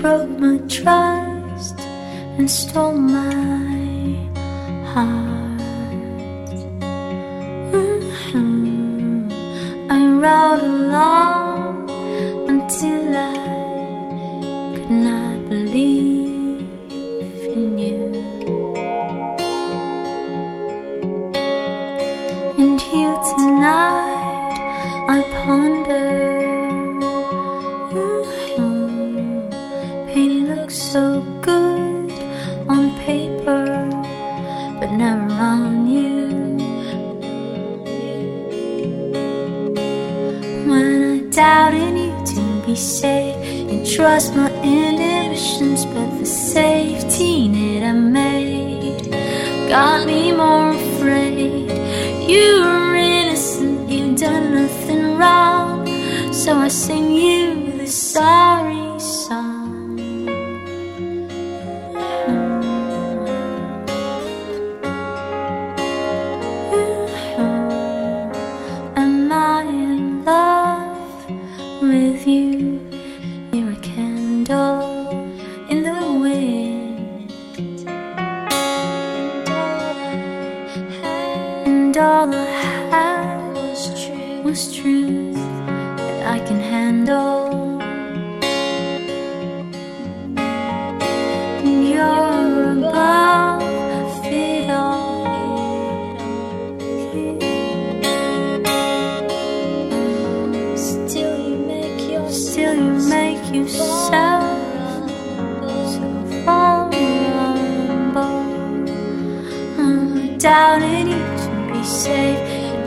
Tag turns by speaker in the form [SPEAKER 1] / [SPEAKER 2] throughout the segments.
[SPEAKER 1] broke my trust and stole my heart. Mhm. I rode along until I could not believe in you. And here tonight looks so good on paper, but never on you. When I doubted you to be safe and trust my inhibitions, but the safety net I made got me more afraid. You were innocent, you've done nothing wrong, so I sing you this song. All I had was truth, was truth that I can handle. And you're above it all. Still you make your still you make yourself so vulnerable. I doubted you to be safe.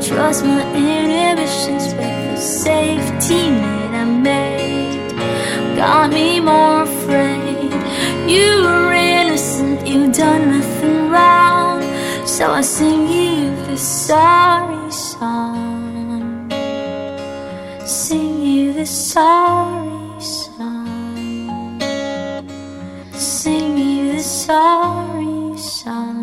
[SPEAKER 1] Trust my inhibitions but the safety net I made. Got me more afraid. You were innocent, you done nothing wrong. So I sing you this sorry song. Sing you this sorry song. Sing you this sorry song.